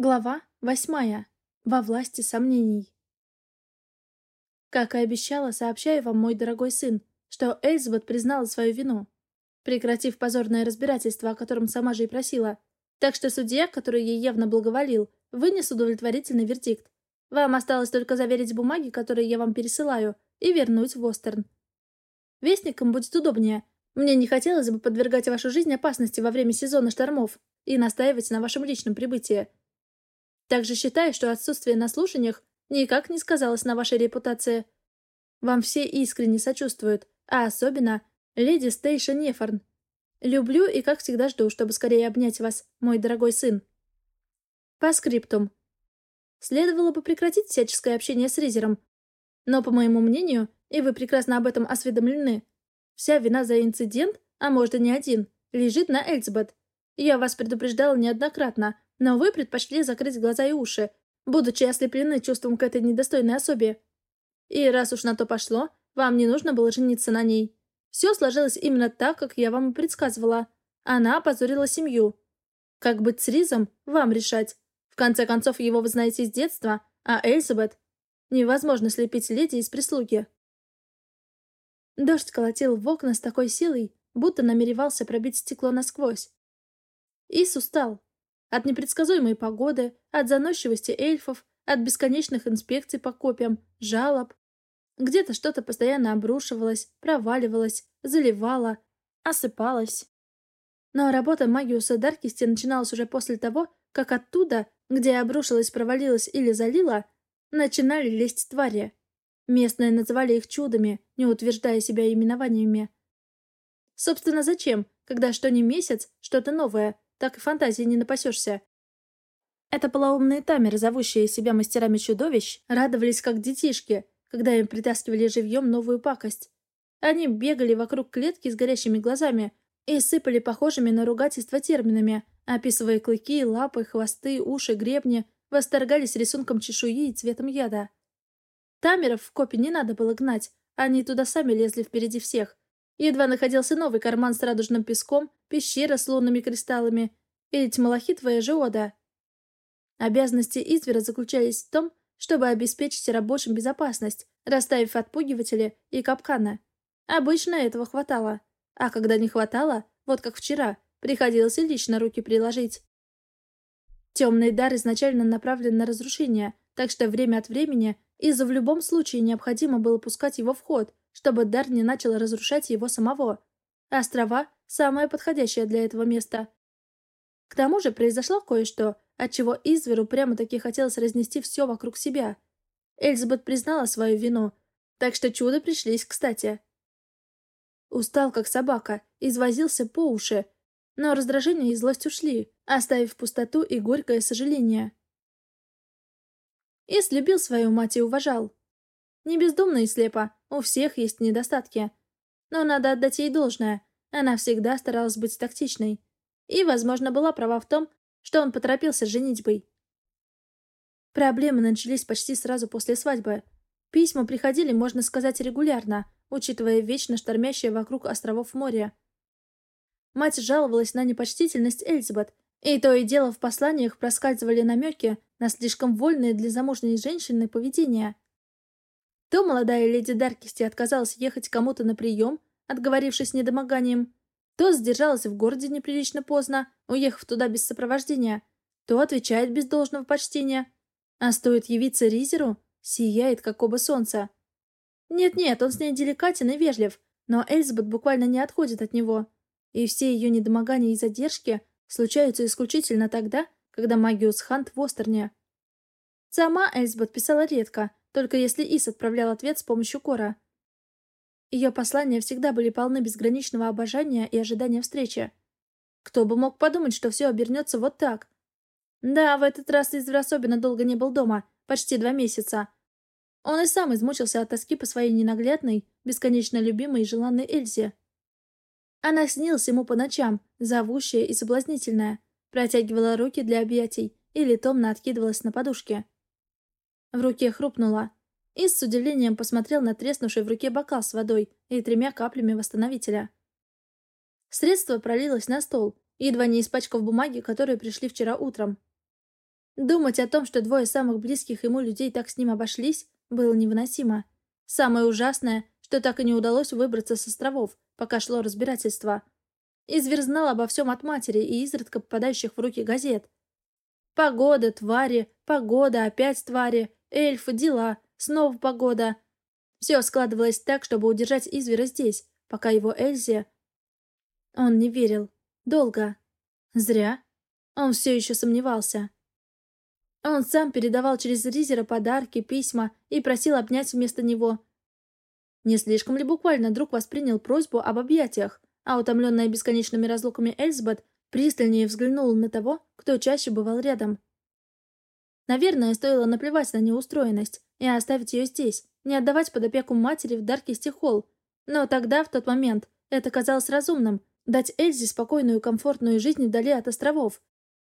Глава восьмая. Во власти сомнений. Как и обещала, сообщаю вам, мой дорогой сын, что Эльзабет признала свою вину, прекратив позорное разбирательство, о котором сама же и просила. Так что судья, который ей явно благоволил, вынес удовлетворительный вердикт. Вам осталось только заверить бумаги, которые я вам пересылаю, и вернуть в Остерн. Вестникам будет удобнее. Мне не хотелось бы подвергать вашу жизнь опасности во время сезона штормов и настаивать на вашем личном прибытии. Также считаю, что отсутствие на слушаниях никак не сказалось на вашей репутации. Вам все искренне сочувствуют, а особенно леди Стейша Нефорн. Люблю и, как всегда, жду, чтобы скорее обнять вас, мой дорогой сын. По скриптум. Следовало бы прекратить всяческое общение с Ризером. Но, по моему мнению, и вы прекрасно об этом осведомлены, вся вина за инцидент, а может и не один, лежит на Эльцбет. Я вас предупреждала неоднократно, но вы предпочли закрыть глаза и уши, будучи ослеплены чувством к этой недостойной особе. И раз уж на то пошло, вам не нужно было жениться на ней. Все сложилось именно так, как я вам и предсказывала. Она опозорила семью. Как быть с Ризом, вам решать. В конце концов, его вы знаете с детства, а Эльзабет... Невозможно слепить леди из прислуги. Дождь колотил в окна с такой силой, будто намеревался пробить стекло насквозь. Ис устал, от непредсказуемой погоды, от заносчивости эльфов, от бесконечных инспекций по копьям, жалоб. Где-то что-то постоянно обрушивалось, проваливалось, заливало, осыпалось. Но работа Магиуса Даркисти начиналась уже после того, как оттуда, где обрушилось, провалилось или залило, начинали лезть твари. Местные называли их чудами, не утверждая себя именованиями. Собственно, зачем, когда что не месяц, что-то новое, так и фантазии не напасешься. Это полоумные тамеры, зовущие себя мастерами чудовищ, радовались как детишки, когда им притаскивали живьем новую пакость. Они бегали вокруг клетки с горящими глазами и сыпали похожими на ругательства терминами, описывая клыки, лапы, хвосты, уши, гребни, восторгались рисунком чешуи и цветом яда. Тамеров в копе не надо было гнать, они туда сами лезли впереди всех, Едва находился новый карман с радужным песком, пещера с лунными кристаллами и ведь малахитовая жеода. Обязанности Извера заключались в том, чтобы обеспечить рабочим безопасность, расставив отпугиватели и капканы. Обычно этого хватало. А когда не хватало, вот как вчера, приходилось и лично руки приложить. Темный дар изначально направлен на разрушение, так что время от времени Изу в любом случае необходимо было пускать его в ход, чтобы дар не начал разрушать его самого. Острова — самое подходящее для этого место. К тому же произошло кое-что, отчего Изверу прямо-таки хотелось разнести все вокруг себя. Эльзабет признала свою вину, так что чудо пришлись кстати. Устал, как собака, извозился по уши, но раздражение и злость ушли, оставив пустоту и горькое сожаление. Ис любил свою мать и уважал. Не бездумно и слепо, у всех есть недостатки. Но надо отдать ей должное. Она всегда старалась быть тактичной. И, возможно, была права в том, что он поторопился с женитьбой. Проблемы начались почти сразу после свадьбы. Письма приходили, можно сказать, регулярно, учитывая вечно штормящее вокруг островов море. Мать жаловалась на непочтительность Эльзабет, и то и дело в посланиях проскальзывали намеки на слишком вольное для замужней женщины поведение – то молодая леди Даркисти отказалась ехать кому-то на прием, отговорившись недомоганием, то сдержалась в городе неприлично поздно, уехав туда без сопровождения, то отвечает без должного почтения. А стоит явиться Ризеру, сияет, как оба солнца. Нет-нет, он с ней деликатен и вежлив, но Эльзабет буквально не отходит от него. И все ее недомогания и задержки случаются исключительно тогда, когда Магиус Хант в Остерне. Сама Эльзабет писала редко, только если Ис отправлял ответ с помощью Кора. Ее послания всегда были полны безграничного обожания и ожидания встречи. Кто бы мог подумать, что все обернется вот так? Да, в этот раз Извер особенно долго не был дома, почти два месяца. Он и сам измучился от тоски по своей ненаглядной, бесконечно любимой и желанной Эльзе. Она снилась ему по ночам, зовущая и соблазнительная, протягивала руки для объятий или томно откидывалась на подушке. В руке хрупнуло. Ис с удивлением посмотрел на треснувший в руке бокал с водой и тремя каплями восстановителя. Средство пролилось на стол, едва не испачкав бумаги, которые пришли вчера утром. Думать о том, что двое самых близких ему людей так с ним обошлись, было невыносимо. Самое ужасное, что так и не удалось выбраться с островов, пока шло разбирательство. Извер знал обо всем от матери и изредка попадающих в руки газет. Погода, твари, погода, опять твари, эльфы, дела, снова погода. Все складывалось так, чтобы удержать Извера здесь, пока его Эльзе... Он не верил. Долго. Зря. Он все еще сомневался. Он сам передавал через Ризера подарки, письма и просил обнять вместо него. Не слишком ли буквально друг воспринял просьбу об объятиях, а утомленная бесконечными разлуками Эльзбет пристальнее взглянула на того, кто чаще бывал рядом. Наверное, стоило наплевать на неустроенность и оставить ее здесь, не отдавать под опеку матери в Даркисти Холл. Но тогда, в тот момент, это казалось разумным — дать Эльзе спокойную комфортную жизнь вдали от островов,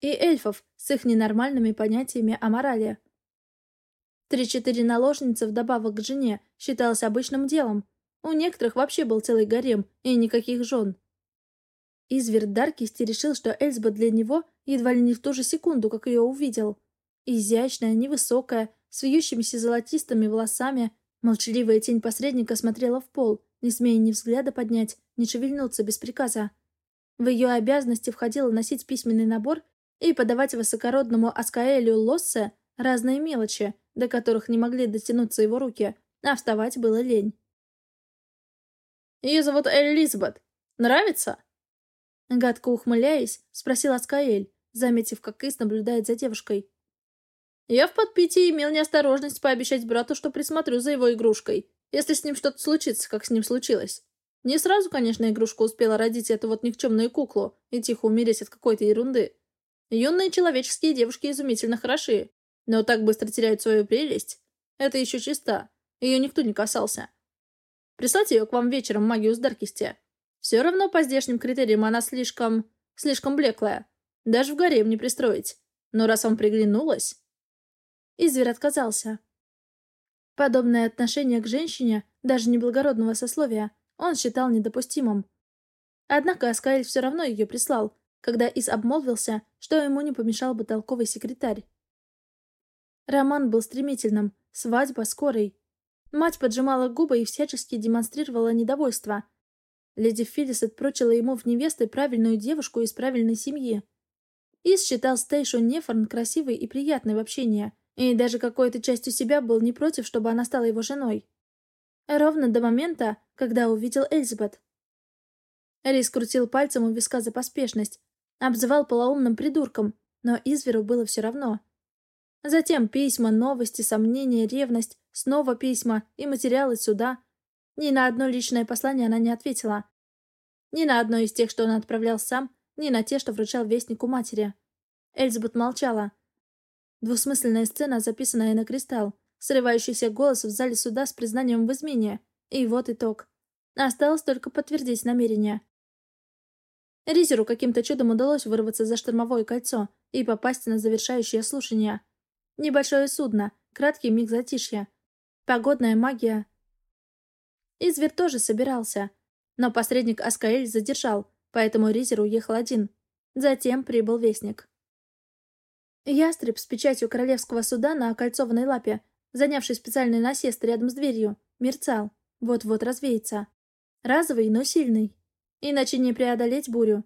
и эльфов с их ненормальными понятиями о морали. Три-четыре наложницы вдобавок к жене считалось обычным делом. У некоторых вообще был целый гарем и никаких жен. Изверт Даркисти решил, что Эльзба для него едва ли не в ту же секунду, как ее увидел. Изящная, невысокая, с вьющимися золотистыми волосами, молчаливая тень посредника смотрела в пол, не смея ни взгляда поднять, ни шевельнуться без приказа. В ее обязанности входило носить письменный набор и подавать высокородному Аскаэлю Лоссе разные мелочи, до которых не могли дотянуться его руки, а вставать было лень. «Ее зовут Элизабет. Нравится?» Гадко ухмыляясь, спросил Аскаэль, заметив, как Ис наблюдает за девушкой. «Я в подпитии имел неосторожность пообещать брату, что присмотрю за его игрушкой, если с ним что-то случится, как с ним случилось. Не сразу, конечно, игрушка успела родить эту вот никчемную куклу и тихо умереть от какой-то ерунды. Юные человеческие девушки изумительно хороши, но так быстро теряют свою прелесть. Это еще чиста. Ее никто не касался. Прислать ее к вам вечером магию с Даркисти. Все равно по здешним критериям она слишком... слишком блеклая. Даже в гарем не пристроить. Но раз вам приглянулась... Изверь отказался. Подобное отношение к женщине, даже неблагородного сословия, он считал недопустимым. Однако Аскаэль все равно ее прислал, когда Ис обмолвился, что ему не помешал бы толковый секретарь. Роман был стремительным, свадьба скорой. Мать поджимала губы и всячески демонстрировала недовольство. Леди Филлис отпрочила ему в невесты правильную девушку из правильной семьи. Ис считал Стейшу Нефорн красивой и приятной в общении, и даже какой-то частью себя был не против, чтобы она стала его женой. Ровно до момента, когда увидел Эльзабет. Рис крутил пальцем у виска за поспешность, Обзывал полоумным придурком, но Изверу было все равно. Затем письма, новости, сомнения, ревность, снова письма и материалы сюда. Ни на одно личное послание она не ответила. Ни на одно из тех, что он отправлял сам, ни на те, что вручал вестнику матери. Эльзабет молчала. Двусмысленная сцена, записанная на кристалл, срывающийся голос в зале суда с признанием в измене. И вот итог. Осталось только подтвердить намерение. Ризеру каким-то чудом удалось вырваться за штормовое кольцо и попасть на завершающее слушание. Небольшое судно, краткий миг затишья. Погодная магия. Извер тоже собирался, но посредник Аскаэль задержал, поэтому Ризер уехал один. Затем прибыл Вестник. Ястреб с печатью королевского суда на окольцованной лапе, занявший специальный насест рядом с дверью, мерцал. Вот-вот развеется. Разовый, но сильный. Иначе не преодолеть бурю.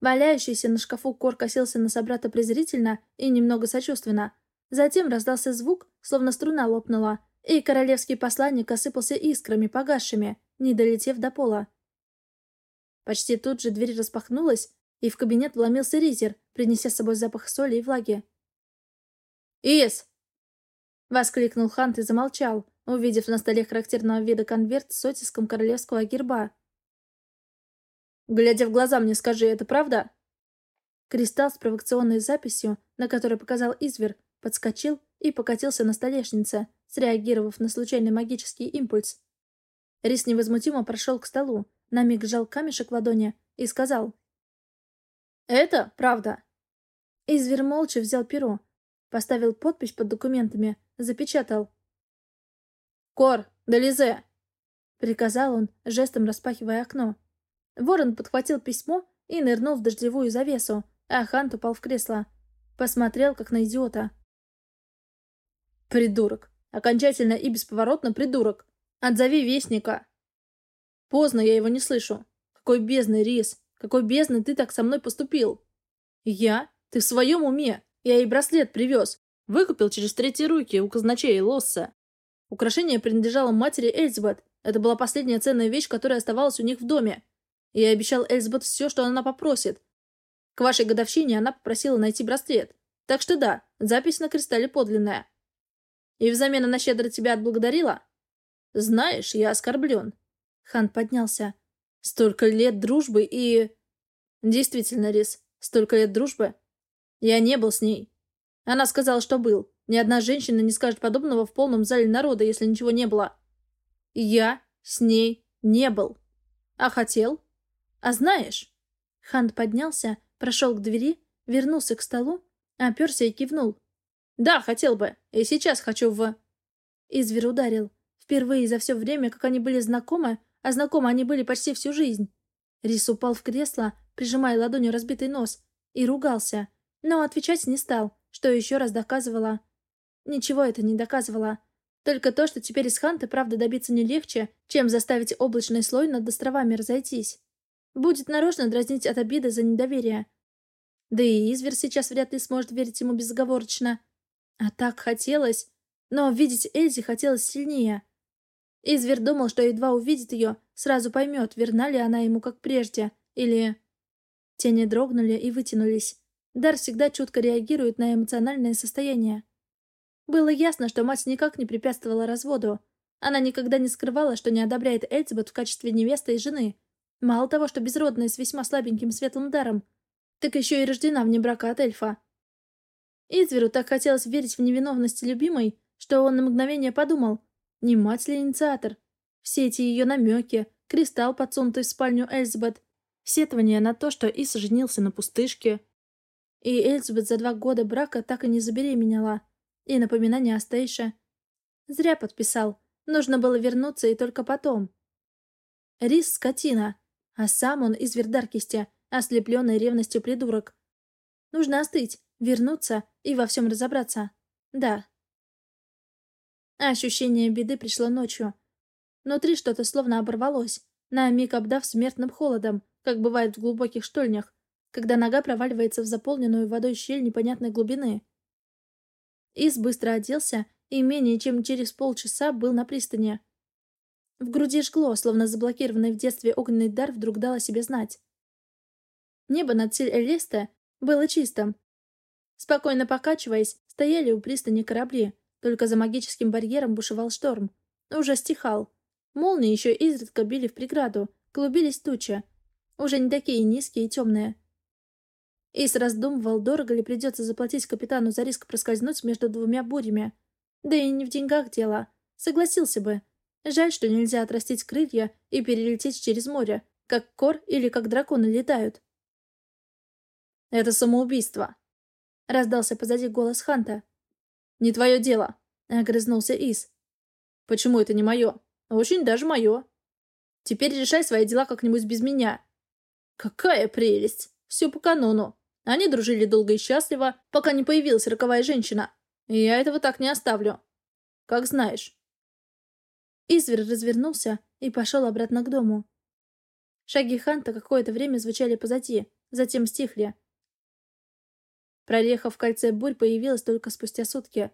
Валяющийся на шкафу кор косился на собрата презрительно и немного сочувственно. Затем раздался звук, словно струна лопнула, и королевский посланник осыпался искрами, погасшими, не долетев до пола. Почти тут же дверь распахнулась, и в кабинет вломился Ризер, принеся с собой запах соли и влаги. «Ис!» — воскликнул Хант и замолчал, увидев на столе характерного вида конверт с оттиском королевского герба. Глядя в глаза мне скажи, это правда?» Кристалл с провокационной записью, на которой показал Извер, подскочил и покатился на столешнице, среагировав на случайный магический импульс. Рис невозмутимо прошел к столу, на миг сжал камешек в ладони и сказал. «Это правда». Извер молча взял перо, поставил подпись под документами, запечатал. «Кор, Делизе!» — приказал он, жестом распахивая окно. Ворон подхватил письмо и нырнул в дождевую завесу, а Хант упал в кресло. Посмотрел, как на идиота. Придурок. Окончательно и бесповоротно придурок. Отзови вестника. Поздно, я его не слышу. Какой бездный рис. Какой бездный ты так со мной поступил. Я? Ты в своем уме? Я ей браслет привез. Выкупил через третьи руки у казначея Лосса. Украшение принадлежало матери Эльзбет. Это была последняя ценная вещь, которая оставалась у них в доме. Я обещал Эльзбет все, что она попросит. К вашей годовщине она попросила найти браслет. Так что да, запись на кристалле подлинная. И взамен она щедро тебя отблагодарила? Знаешь, я оскорблен. Хан поднялся. Столько лет дружбы и... Действительно, Рис, столько лет дружбы. Я не был с ней. Она сказала, что был. Ни одна женщина не скажет подобного в полном зале народа, если ничего не было. Я с ней не был. А хотел? А знаешь? Хан поднялся, прошел к двери, вернулся к столу, оперся и кивнул. Да, хотел бы. И сейчас хочу в... Изверь ударил. Впервые за все время, как они были знакомы, а знакомы они были почти всю жизнь. Рис упал в кресло, прижимая ладонью разбитый нос, и ругался, но отвечать не стал, что еще раз доказывало. Ничего это не доказывало. Только то, что теперь из Ханты правда добиться не легче, чем заставить облачный слой над островами разойтись. Будет нарочно дразнить от обиды за недоверие. Да и Извер сейчас вряд ли сможет верить ему безоговорочно. А так хотелось. Но видеть Эльзи хотелось сильнее. Извер думал, что едва увидит ее, сразу поймет, верна ли она ему как прежде, или... Тени дрогнули и вытянулись. Дар всегда чутко реагирует на эмоциональное состояние. Было ясно, что мать никак не препятствовала разводу. Она никогда не скрывала, что не одобряет Эльцбет в качестве невесты и жены. Мало того, что безродная с весьма слабеньким светлым даром, так еще и рождена вне брака от эльфа. Изверу так хотелось верить в невиновность любимой, что он на мгновение подумал, не мать ли инициатор? Все эти ее намеки, кристалл, подсунутый в спальню Эльзбет, сетование на то, что Ис женился на пустышке. И Эльзбет за два года брака так и не забеременела. И напоминание о Стейше. Зря подписал. Нужно было вернуться и только потом. Рис — скотина, а сам он из Вердаркисти, ослепленный ревностью придурок. Нужно остыть, вернуться и во всем разобраться. Да, ощущение беды пришло ночью. Внутри что-то словно оборвалось, на миг обдав смертным холодом, как бывает в глубоких штольнях, когда нога проваливается в заполненную водой щель непонятной глубины. Ис быстро оделся и менее чем через полчаса был на пристани. В груди жгло, словно заблокированный в детстве огненный дар вдруг дал о себе знать. Небо над Силь-Элесте было чистым. Спокойно покачиваясь, стояли у пристани корабли, только за магическим барьером бушевал шторм. Уже стихал. Молнии еще изредка били в преграду, клубились тучи. Уже не такие низкие и темные. Ис раздумывал, дорого ли придется заплатить капитану за риск проскользнуть между двумя бурями. Да и не в деньгах дело. Согласился бы. Жаль, что нельзя отрастить крылья и перелететь через море, как кор или как драконы летают. «Это самоубийство», — раздался позади голос Ханта. «Не твое дело», — огрызнулся Ис. «Почему это не мое? Очень даже мое. Теперь решай свои дела как-нибудь без меня». «Какая прелесть! Все по канону. Они дружили долго и счастливо, пока не появилась роковая женщина. И я этого так не оставлю. Как знаешь». Извер развернулся и пошел обратно к дому. Шаги Ханта какое-то время звучали позади, затем стихли. Прореха в кольце бурь появилась только спустя сутки.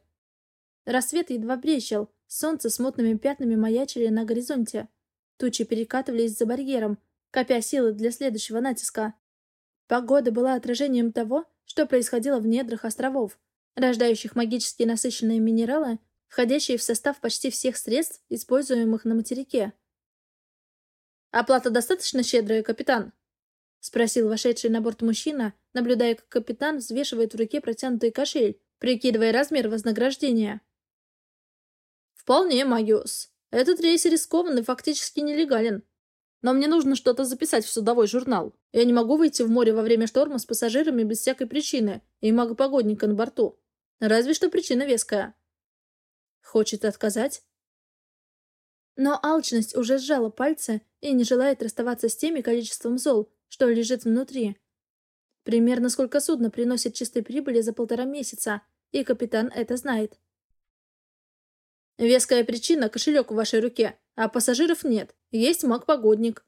Рассвет едва брещал, солнце с мутными пятнами маячили на горизонте. Тучи перекатывались за барьером, копя силы для следующего натиска. Погода была отражением того, что происходило в недрах островов, рождающих магически насыщенные минералы, входящие в состав почти всех средств, используемых на материке. «Оплата достаточно щедрая, капитан?» — спросил вошедший на борт мужчина, наблюдая, как капитан взвешивает в руке протянутый кошель, прикидывая размер вознаграждения. «Вполне, Магиус. Этот рейс рискован и фактически нелегален. Но мне нужно что-то записать в судовой журнал. Я не могу выйти в море во время шторма с пассажирами без всякой причины и мага-погодника на борту. Разве что причина веская». «Хочет отказать?» Но алчность уже сжала пальцы и не желает расставаться с теми количеством зол, что лежит внутри. Примерно сколько судно приносит чистой прибыли за полтора месяца, и капитан это знает. Веская причина – кошелек в вашей руке, а пассажиров нет, есть маг-погодник.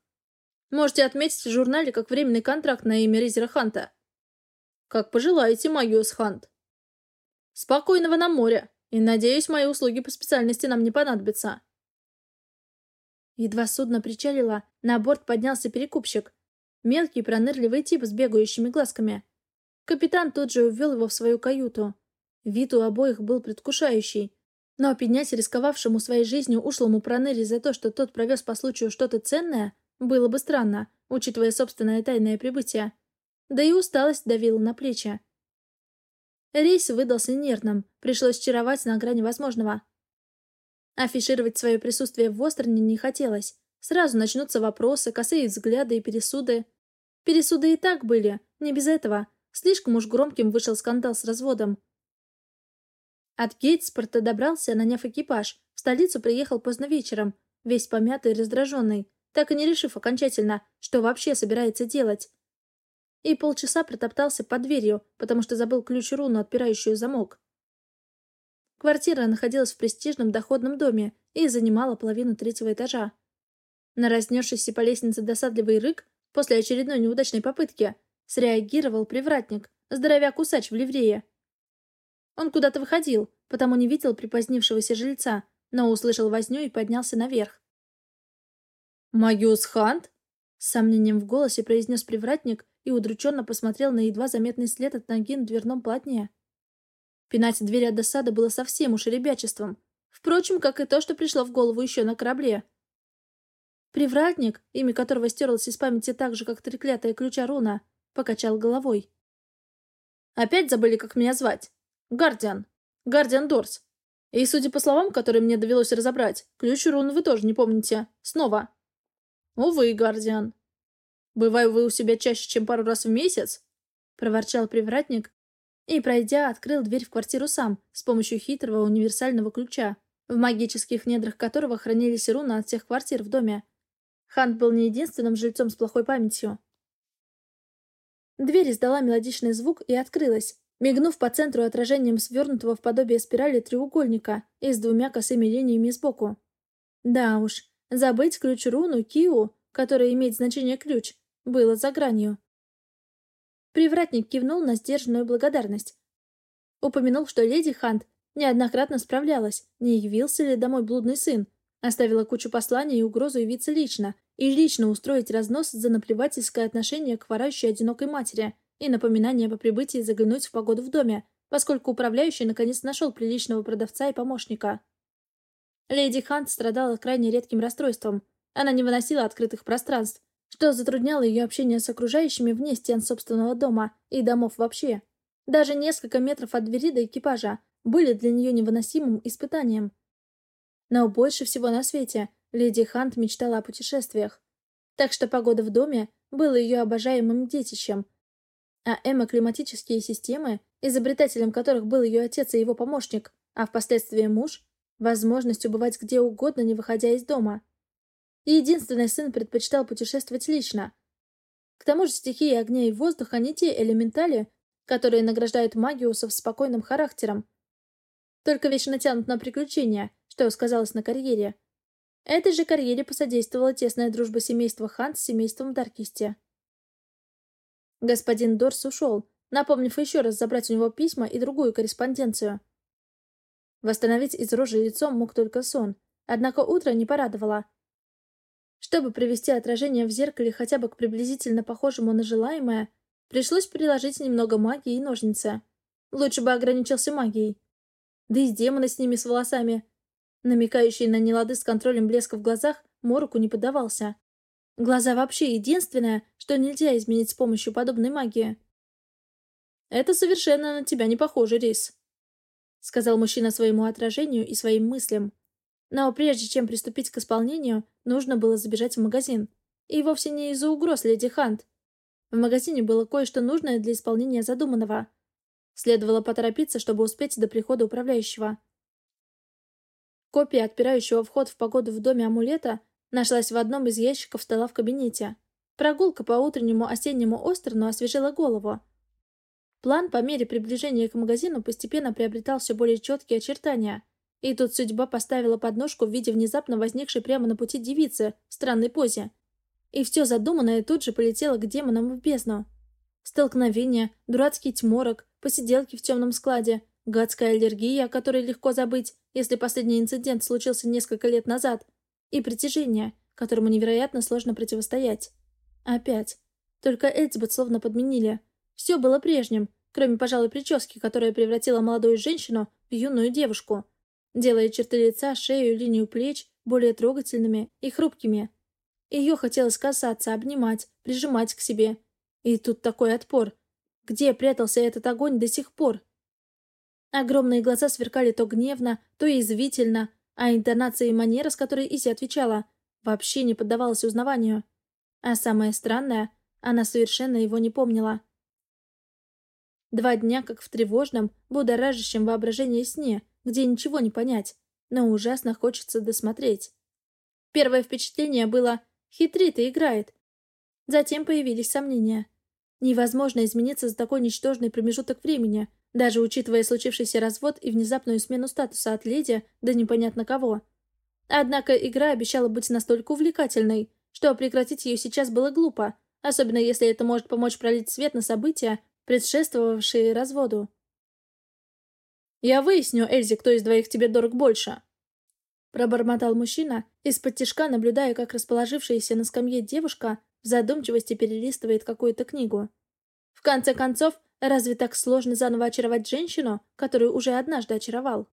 Можете отметить в журнале как временный контракт на имя Ризера Ханта. Как пожелаете, Магиус Хант. Спокойного на море, и, надеюсь, мои услуги по специальности нам не понадобятся. Едва судно причалило, на борт поднялся перекупщик. Мелкий пронырливый тип с бегающими глазками. Капитан тут же увел его в свою каюту. Вид у обоих был предвкушающий. Но пенять рисковавшему своей жизнью ушлому проныре за то, что тот провез по случаю что-то ценное, было бы странно, учитывая собственное тайное прибытие. Да и усталость давила на плечи. Рейс выдался нервным, пришлось чаровать на грани возможного. Афишировать свое присутствие в Остроне не хотелось. Сразу начнутся вопросы, косые взгляды и пересуды. Пересуды и так были, не без этого. Слишком уж громким вышел скандал с разводом. От Гейтспорта добрался, наняв экипаж. В столицу приехал поздно вечером, весь помятый и раздраженный так и не решив окончательно, что вообще собирается делать. И полчаса протоптался под дверью, потому что забыл ключ-руну, отпирающую замок. Квартира находилась в престижном доходном доме и занимала половину третьего этажа. На разнесшийся по лестнице досадливый рык после очередной неудачной попытки среагировал привратник, здоровяк-усач в ливрее. Он куда-то выходил, потому не видел припозднившегося жильца, но услышал возню и поднялся наверх. «Магиус Хант?» С сомнением в голосе произнес привратник и удрученно посмотрел на едва заметный след от ноги на дверном полотне. Пинать двери от досады было совсем уж ребячеством. Впрочем, как и то, что пришло в голову еще на корабле. Привратник, имя которого стерлось из памяти так же, как треклятая ключа руна, покачал головой. «Опять забыли, как меня звать? Гардиан. Гардиан Дорс. И, судя по словам, которые мне довелось разобрать, ключ рун вы тоже не помните. Снова. «Увы, Гардиан. Бываю вы у себя чаще, чем пару раз в месяц?» — проворчал привратник и, пройдя, открыл дверь в квартиру сам с помощью хитрого универсального ключа, в магических недрах которого хранились руны от всех квартир в доме. Хант был не единственным жильцом с плохой памятью. Дверь издала мелодичный звук и открылась, мигнув по центру отражением свернутого в подобие спирали треугольника и с двумя косыми линиями сбоку. Да уж, Забыть ключ-руну Киу, которая имеет значение ключ, было за гранью. Привратник кивнул на сдержанную благодарность. Упомянул, что леди Хант неоднократно справлялась, не явился ли домой блудный сын, оставила кучу посланий и угрозу явиться лично, и лично устроить разнос за наплевательское отношение к ворающей одинокой матери и напоминание по прибытии заглянуть в погоду в доме, поскольку управляющий наконец нашел приличного продавца и помощника. Леди Хант страдала крайне редким расстройством. Она не выносила открытых пространств, что затрудняло ее общение с окружающими вне стен собственного дома и домов вообще. Даже несколько метров от двери до экипажа были для нее невыносимым испытанием. Но больше всего на свете леди Хант мечтала о путешествиях. Так что погода в доме была ее обожаемым детищем, а эмоклиматические системы, изобретателем которых был ее отец и его помощник, а впоследствии муж, возможностью бывать где угодно, не выходя из дома. И единственный сын предпочитал путешествовать лично. К тому же стихии огня и воздуха не те элементали, которые награждают магиусов спокойным характером. Только вечно тянут на приключения, что сказалось на карьере. Этой же карьере посодействовала тесная дружба семейства Хан с семейством Даркисти. Господин Дорс ушел, напомнив еще раз забрать у него письма и другую корреспонденцию. Восстановить из рожи лицом мог только сон, однако утро не порадовало. Чтобы привести отражение в зеркале хотя бы к приблизительно похожему на желаемое, пришлось приложить немного магии и ножницы. Лучше бы ограничился магией. Да и демоны с ними с волосами. Намекающий на нелады с контролем блеска в глазах, Мороку не поддавался. Глаза вообще единственное, что нельзя изменить с помощью подобной магии. «Это совершенно на тебя не похоже, Рис», — сказал мужчина своему отражению и своим мыслям. Но прежде чем приступить к исполнению, нужно было забежать в магазин. И вовсе не из-за угроз леди Хант. В магазине было кое-что нужное для исполнения задуманного. Следовало поторопиться, чтобы успеть до прихода управляющего. Копия отпирающего вход в погоду в доме амулета нашлась в одном из ящиков стола в кабинете. Прогулка по утреннему осеннему Остерну освежила голову. План по мере приближения к магазину постепенно приобретал все более четкие очертания. И тут судьба поставила подножку в виде внезапно возникшей прямо на пути девицы в странной позе. И все задуманное тут же полетело к демонам в бездну. Столкновение, дурацкий тьморок, посиделки в темном складе, гадская аллергия, о которой легко забыть, если последний инцидент случился несколько лет назад, и притяжение, которому невероятно сложно противостоять. Опять. Только Эльцбет словно подменили. Все было прежним, кроме, пожалуй, прически, которая превратила молодую женщину в юную девушку, делая черты лица, шею, линию плеч более трогательными и хрупкими. Ее хотелось касаться, обнимать, прижимать к себе. И тут такой отпор. Где прятался этот огонь до сих пор? Огромные глаза сверкали то гневно, то язвительно, а интонация и манера, с которой Изи отвечала, вообще не поддавалась узнаванию. А самое странное, она совершенно его не помнила. Два дня, как в тревожном, будоражащем воображении сне, где ничего не понять, но ужасно хочется досмотреть. Первое впечатление было «хитрит и играет». Затем появились сомнения. Невозможно измениться за такой ничтожный промежуток времени, даже учитывая случившийся развод и внезапную смену статуса от леди до непонятно кого. Однако игра обещала быть настолько увлекательной, что прекратить ее сейчас было глупо, особенно если это может помочь пролить свет на события, предшествовавшие разводу. «Я выясню, Эльзи, кто из двоих тебе дорог больше», Пробормотал мужчина, из-под тишка наблюдая, как расположившаяся на скамье девушка в задумчивости перелистывает какую-то книгу. В конце концов, разве так сложно заново очаровать женщину, которую уже однажды очаровал?